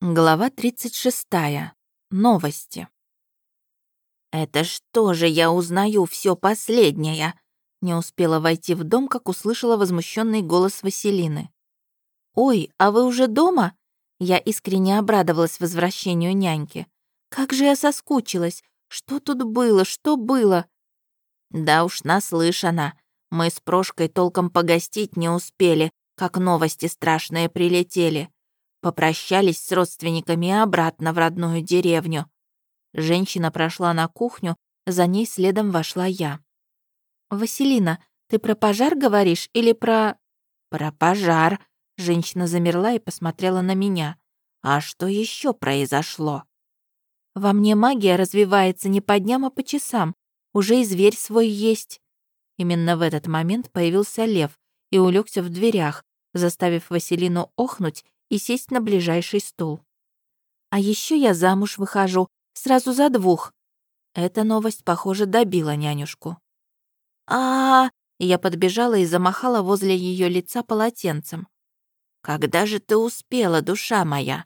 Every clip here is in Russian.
Глава 36. Новости. «Это что же я узнаю все последнее?» Не успела войти в дом, как услышала возмущенный голос Василины. «Ой, а вы уже дома?» Я искренне обрадовалась возвращению няньки. «Как же я соскучилась! Что тут было? Что было?» «Да уж наслышана. Мы с Прошкой толком погостить не успели, как новости страшные прилетели. Попрощались с родственниками и обратно в родную деревню. Женщина прошла на кухню, за ней следом вошла я. «Василина, ты про пожар говоришь или про...» «Про пожар», — женщина замерла и посмотрела на меня. «А что еще произошло?» «Во мне магия развивается не по дням, а по часам. Уже и зверь свой есть». Именно в этот момент появился лев и улегся в дверях, заставив Василину охнуть и сесть на ближайший стул. А еще я замуж выхожу, сразу за двух. Эта новость, похоже, добила нянюшку. а, -а, -а Я подбежала и замахала возле ее лица полотенцем. «Когда же ты успела, душа моя?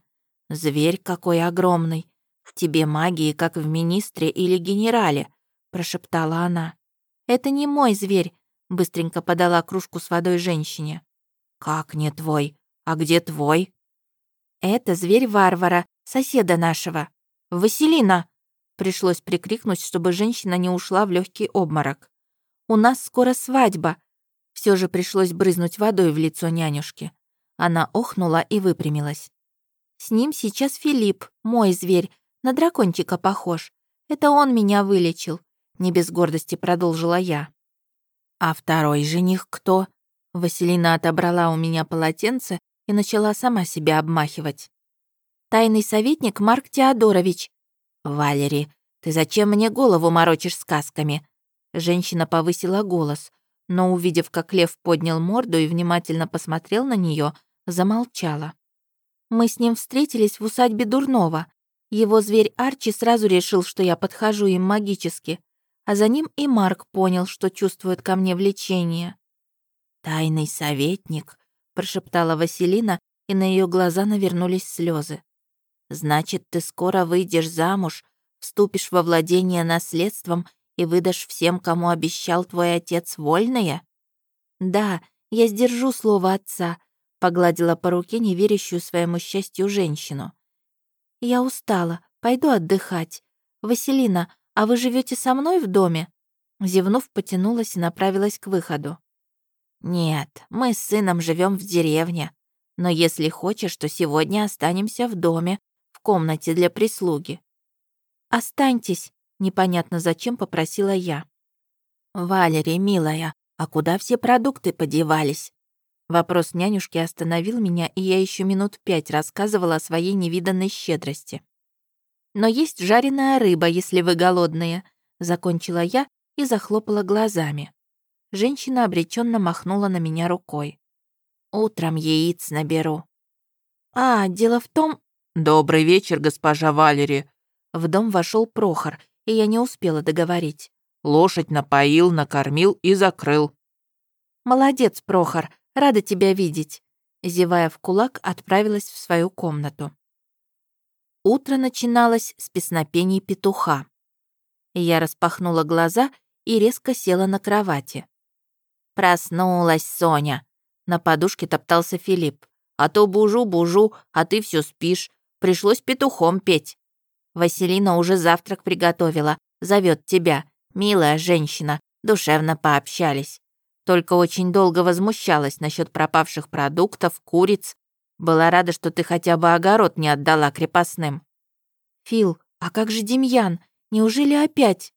Зверь какой огромный! В тебе магии, как в министре или генерале!» прошептала она. «Это не мой зверь», — быстренько подала кружку с водой женщине. «Как не твой? А где твой?» «Это зверь варвара, соседа нашего. Василина!» Пришлось прикрикнуть, чтобы женщина не ушла в легкий обморок. «У нас скоро свадьба!» Все же пришлось брызнуть водой в лицо нянюшки. Она охнула и выпрямилась. «С ним сейчас Филипп, мой зверь, на дракончика похож. Это он меня вылечил», — не без гордости продолжила я. «А второй жених кто?» Василина отобрала у меня полотенце и начала сама себя обмахивать. «Тайный советник Марк Теодорович». «Валери, ты зачем мне голову морочишь сказками?» Женщина повысила голос, но, увидев, как лев поднял морду и внимательно посмотрел на нее, замолчала. «Мы с ним встретились в усадьбе Дурнова. Его зверь Арчи сразу решил, что я подхожу им магически, а за ним и Марк понял, что чувствует ко мне влечение». «Тайный советник», прошептала Василина, и на ее глаза навернулись слезы. «Значит, ты скоро выйдешь замуж, вступишь во владение наследством и выдашь всем, кому обещал твой отец, вольное?» «Да, я сдержу слово отца», — погладила по руке неверящую своему счастью женщину. «Я устала, пойду отдыхать. Василина, а вы живете со мной в доме?» Зевнув, потянулась и направилась к выходу. «Нет, мы с сыном живем в деревне. Но если хочешь, то сегодня останемся в доме, в комнате для прислуги». «Останьтесь», — непонятно зачем попросила я. «Валерия, милая, а куда все продукты подевались?» Вопрос нянюшки остановил меня, и я еще минут пять рассказывала о своей невиданной щедрости. «Но есть жареная рыба, если вы голодные», — закончила я и захлопала глазами. Женщина обреченно махнула на меня рукой. «Утром яиц наберу». «А, дело в том...» «Добрый вечер, госпожа Валери». В дом вошел Прохор, и я не успела договорить. Лошадь напоил, накормил и закрыл. «Молодец, Прохор, рада тебя видеть». Зевая в кулак, отправилась в свою комнату. Утро начиналось с песнопений петуха. Я распахнула глаза и резко села на кровати. «Проснулась Соня!» На подушке топтался Филипп. «А то бужу-бужу, а ты все спишь. Пришлось петухом петь. Василина уже завтрак приготовила. Зовет тебя. Милая женщина. Душевно пообщались. Только очень долго возмущалась насчет пропавших продуктов, куриц. Была рада, что ты хотя бы огород не отдала крепостным. Фил, а как же Демьян? Неужели опять?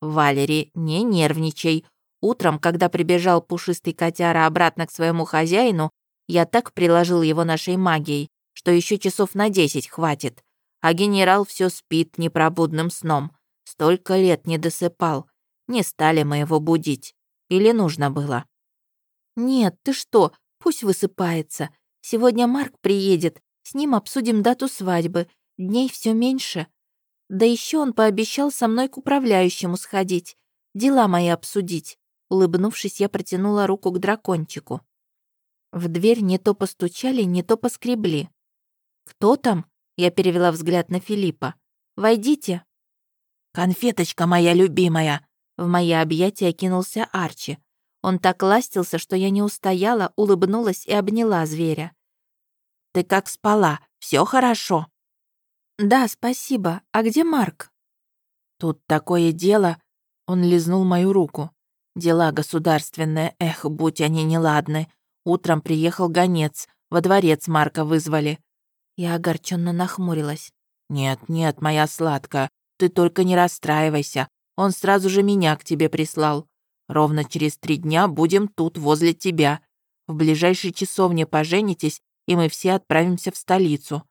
Валери, не нервничай. Утром, когда прибежал пушистый котяра обратно к своему хозяину, я так приложил его нашей магией, что еще часов на десять хватит. А генерал все спит непробудным сном. Столько лет не досыпал. Не стали мы его будить. Или нужно было? «Нет, ты что, пусть высыпается. Сегодня Марк приедет, с ним обсудим дату свадьбы. Дней все меньше. Да еще он пообещал со мной к управляющему сходить, дела мои обсудить. Улыбнувшись, я протянула руку к дракончику. В дверь не то постучали, не то поскребли. «Кто там?» Я перевела взгляд на Филиппа. «Войдите». «Конфеточка моя любимая!» В мои объятия кинулся Арчи. Он так ластился, что я не устояла, улыбнулась и обняла зверя. «Ты как спала? Все хорошо?» «Да, спасибо. А где Марк?» «Тут такое дело...» Он лизнул мою руку. «Дела государственные, эх, будь они неладны. Утром приехал гонец, во дворец Марка вызвали». Я огорченно нахмурилась. «Нет, нет, моя сладкая, ты только не расстраивайся. Он сразу же меня к тебе прислал. Ровно через три дня будем тут, возле тебя. В ближайшей часовне поженитесь, и мы все отправимся в столицу.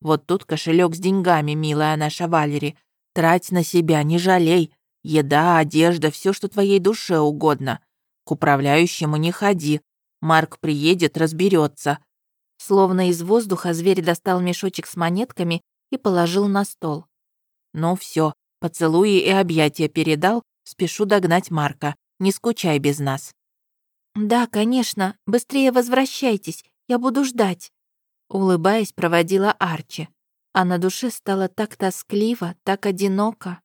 Вот тут кошелек с деньгами, милая наша Валери. Трать на себя, не жалей. Еда, одежда, все, что твоей душе угодно. К управляющему не ходи. Марк приедет, разберется. Словно из воздуха зверь достал мешочек с монетками и положил на стол. «Ну все, поцелуи и объятия передал, спешу догнать Марка. Не скучай без нас». «Да, конечно, быстрее возвращайтесь, я буду ждать», улыбаясь, проводила Арчи. А на душе стало так тоскливо, так одиноко.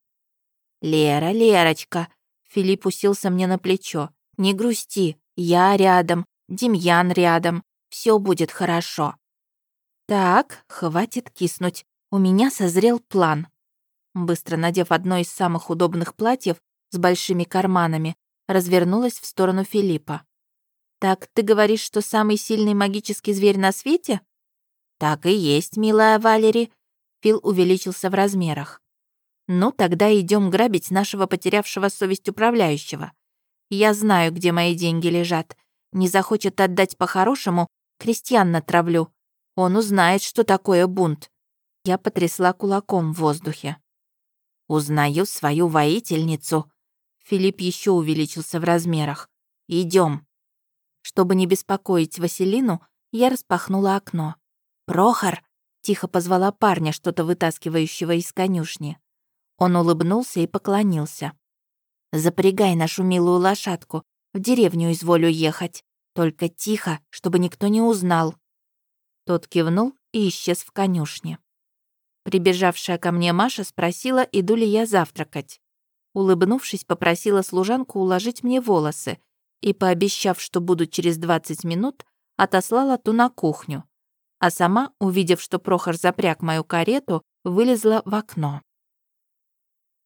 «Лера, Лерочка!» Филипп уселся мне на плечо. «Не грусти, я рядом, Демьян рядом, все будет хорошо». «Так, хватит киснуть, у меня созрел план». Быстро надев одно из самых удобных платьев с большими карманами, развернулась в сторону Филиппа. «Так ты говоришь, что самый сильный магический зверь на свете?» «Так и есть, милая Валери». Фил увеличился в размерах. «Ну, тогда идем грабить нашего потерявшего совесть управляющего. Я знаю, где мои деньги лежат. Не захочет отдать по-хорошему, крестьян натравлю. Он узнает, что такое бунт». Я потрясла кулаком в воздухе. «Узнаю свою воительницу». Филипп еще увеличился в размерах. Идем. Чтобы не беспокоить Василину, я распахнула окно. «Прохор!» — тихо позвала парня, что-то вытаскивающего из конюшни. Он улыбнулся и поклонился. «Запрягай нашу милую лошадку, в деревню изволю ехать. Только тихо, чтобы никто не узнал». Тот кивнул и исчез в конюшне. Прибежавшая ко мне Маша спросила, иду ли я завтракать. Улыбнувшись, попросила служанку уложить мне волосы и, пообещав, что буду через 20 минут, отослала ту на кухню. А сама, увидев, что Прохор запряг мою карету, вылезла в окно.